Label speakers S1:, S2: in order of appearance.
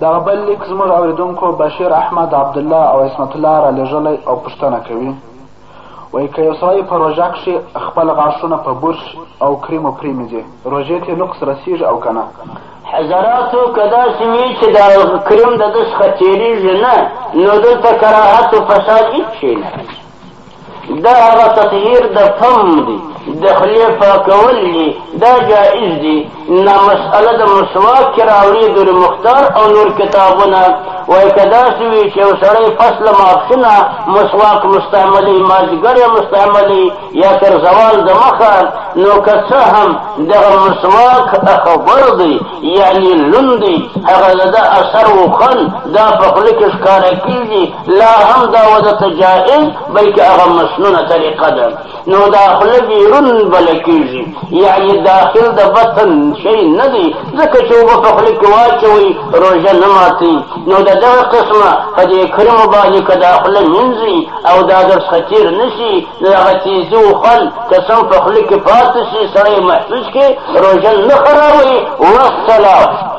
S1: دغه بل لیک زموږ اورېدونکو بشیر احمد عبدالله او عصمت الله رالیږلی او پوښتنه کوي وایي که یو سړی په روژه کښې خپل غاښونه په برش او کریمو پرېمینځي روژې ته نقص رسیږي او که نه
S2: حضراتو که داسې وي چې دا کریم د ده څخه تېرېږي نه نو دلته کراهت و فساد هېڅ شی نه دا هغه تطهیر د فم دی د خولې پاکول دي دا جائز دي نه مسئله د مسواک کې راوړي د مختار او نور کتابونه وایي که داسې وي چې یو سړی پس له ماپښینه مسواک مستعملوي مازدیګر یې مستعملوي یا تر زوال د مخه نو که څه هم دغه مسواک اخبر دی یعنې لوند دی هغه د ده اثر وخل دا په خوله کې ښکاره کېږي لا هم دا وده ته جائز بلکې هغه مسنونه طریقه ده نو دا خوله بیرون بله کېږي یعنې داخل د بطن شی نه دی ځکه چې اوبه په خوله کې واچوئ روژه نه ماتوي نو د دغه قسمه په دې کرمو باندې که دا خوله مینځي او دا در څخه تېر نه شي نو هغه تیزي و خوند که سم په خوله کې پاتې شي سړی محسوس کړي روژه نه خرابوي والسلام